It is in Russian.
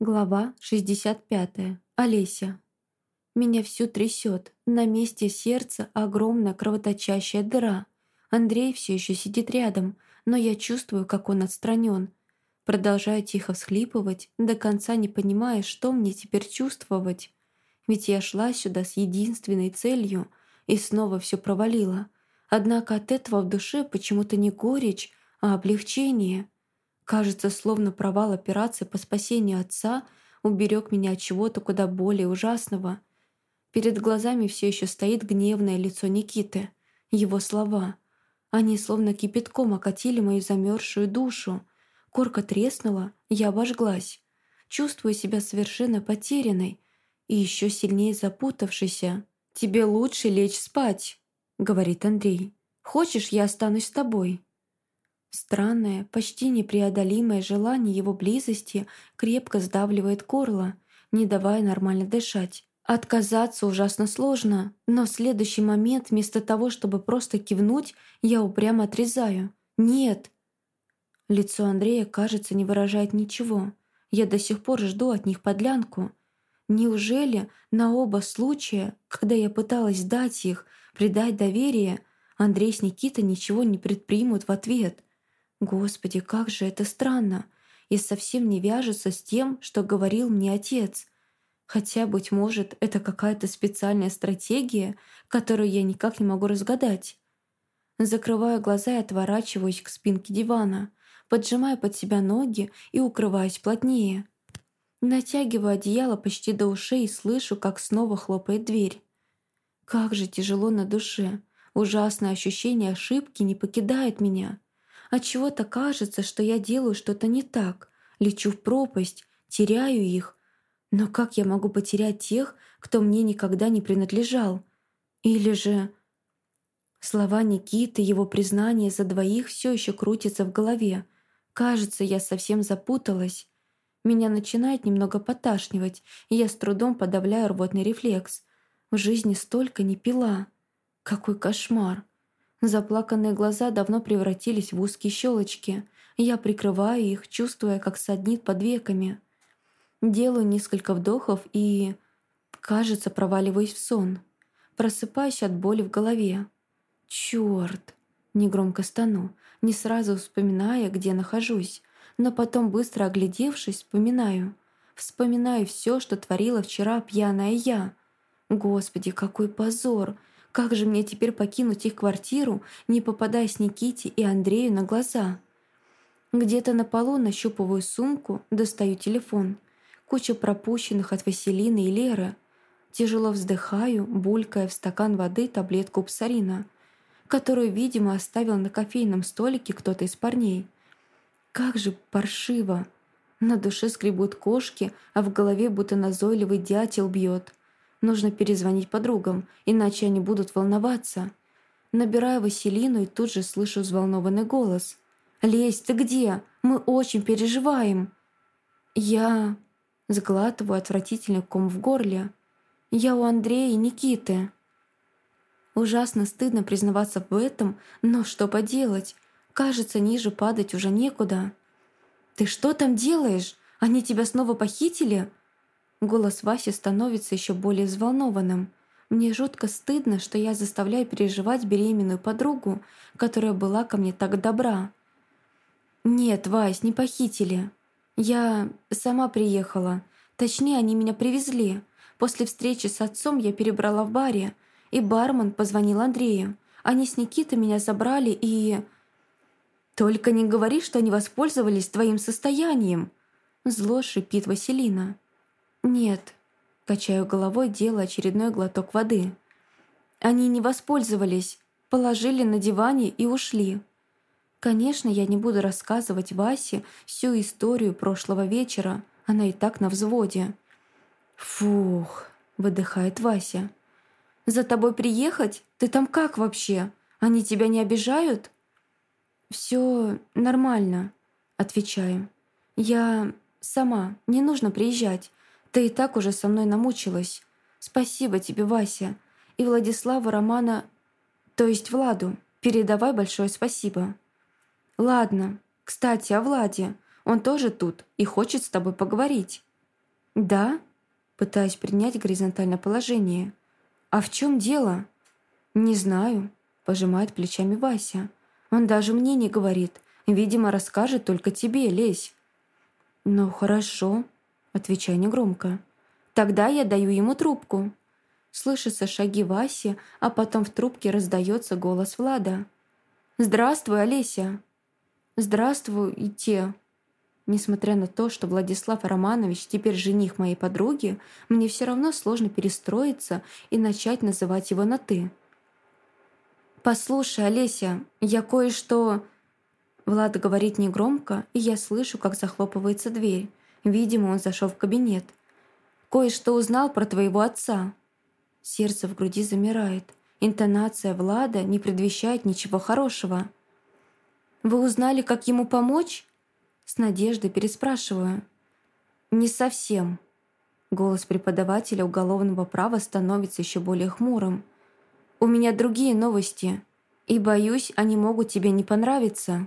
Глава 65. Олеся. Меня всю трясет. На месте сердца огромная кровоточащая дыра. Андрей все еще сидит рядом, но я чувствую, как он отстранен. Продолжаю тихо всхлипывать, до конца не понимая, что мне теперь чувствовать. Ведь я шла сюда с единственной целью и снова все провалила. Однако от этого в душе почему-то не горечь, а облегчение — Кажется, словно провал операции по спасению отца уберег меня от чего-то куда более ужасного. Перед глазами все еще стоит гневное лицо Никиты. Его слова. Они словно кипятком окатили мою замерзшую душу. Корка треснула, я обожглась. Чувствую себя совершенно потерянной и еще сильнее запутавшейся. «Тебе лучше лечь спать», — говорит Андрей. «Хочешь, я останусь с тобой?» Странное, почти непреодолимое желание его близости крепко сдавливает горло, не давая нормально дышать. Отказаться ужасно сложно, но в следующий момент вместо того, чтобы просто кивнуть, я упрямо отрезаю. «Нет!» Лицо Андрея, кажется, не выражает ничего. Я до сих пор жду от них подлянку. Неужели на оба случая, когда я пыталась дать их, придать доверие, Андрей с Никитой ничего не предпримут в ответ? Господи, как же это странно и совсем не вяжется с тем, что говорил мне отец. Хотя, быть может, это какая-то специальная стратегия, которую я никак не могу разгадать. Закрываю глаза и отворачиваюсь к спинке дивана, поджимая под себя ноги и укрываюсь плотнее. Натягиваю одеяло почти до ушей и слышу, как снова хлопает дверь. Как же тяжело на душе. Ужасное ощущение ошибки не покидает меня. От чего то кажется, что я делаю что-то не так, лечу в пропасть, теряю их. Но как я могу потерять тех, кто мне никогда не принадлежал? Или же... Слова Никиты, его признание за двоих все еще крутятся в голове. Кажется, я совсем запуталась. Меня начинает немного поташнивать, и я с трудом подавляю рвотный рефлекс. В жизни столько не пила. Какой кошмар. Заплаканные глаза давно превратились в узкие щелочки. Я прикрываю их, чувствуя, как саднит под веками. Делаю несколько вдохов и, кажется, проваливаюсь в сон. Просыпаюсь от боли в голове. Чёрт! Негромко стану, не сразу вспоминая, где нахожусь, но потом, быстро оглядевшись, вспоминаю. Вспоминаю все, что творила вчера пьяная я. Господи, какой позор! Как же мне теперь покинуть их квартиру, не попадаясь Никите и Андрею на глаза? Где-то на полу нащупываю сумку, достаю телефон. Куча пропущенных от Василины и Леры. Тяжело вздыхаю, булькая в стакан воды таблетку псарина, которую, видимо, оставил на кофейном столике кто-то из парней. Как же паршиво! На душе скребут кошки, а в голове будто назойливый дятел бьет. Нужно перезвонить подругам, иначе они будут волноваться. Набираю Василину и тут же слышу взволнованный голос. «Лесь, ты где? Мы очень переживаем!» «Я...» Сглатываю отвратительный ком в горле. «Я у Андрея и Никиты». Ужасно стыдно признаваться в этом, но что поделать? Кажется, ниже падать уже некуда. «Ты что там делаешь? Они тебя снова похитили?» Голос Васи становится еще более взволнованным. Мне жутко стыдно, что я заставляю переживать беременную подругу, которая была ко мне так добра. «Нет, Вась, не похитили. Я сама приехала. Точнее, они меня привезли. После встречи с отцом я перебрала в баре, и бармен позвонил Андрею. Они с Никитой меня забрали и...» «Только не говори, что они воспользовались твоим состоянием!» Зло шипит Василина. «Нет», — качаю головой, делая очередной глоток воды. «Они не воспользовались, положили на диване и ушли». Конечно, я не буду рассказывать Васе всю историю прошлого вечера, она и так на взводе. «Фух», — выдыхает Вася. «За тобой приехать? Ты там как вообще? Они тебя не обижают?» «Все нормально», — отвечаю. «Я сама, не нужно приезжать. Ты и так уже со мной намучилась. Спасибо тебе, Вася. И Владиславу Романа, то есть Владу, передавай большое спасибо. Ладно. Кстати, о Владе. Он тоже тут и хочет с тобой поговорить. «Да?» Пытаясь принять горизонтальное положение. «А в чем дело?» «Не знаю», — пожимает плечами Вася. «Он даже мне не говорит. Видимо, расскажет только тебе, лезь». «Ну, хорошо», — отвечаю негромко. «Тогда я даю ему трубку». Слышатся шаги Васи, а потом в трубке раздается голос Влада. «Здравствуй, Олеся!» «Здравствуйте!» Несмотря на то, что Владислав Романович теперь жених моей подруги, мне все равно сложно перестроиться и начать называть его на «ты». «Послушай, Олеся, я кое-что...» Влад говорит негромко, и я слышу, как захлопывается дверь. Видимо, он зашел в кабинет. «Кое-что узнал про твоего отца». Сердце в груди замирает. Интонация Влада не предвещает ничего хорошего. «Вы узнали, как ему помочь?» С надеждой переспрашиваю. «Не совсем». Голос преподавателя уголовного права становится еще более хмурым. «У меня другие новости, и, боюсь, они могут тебе не понравиться».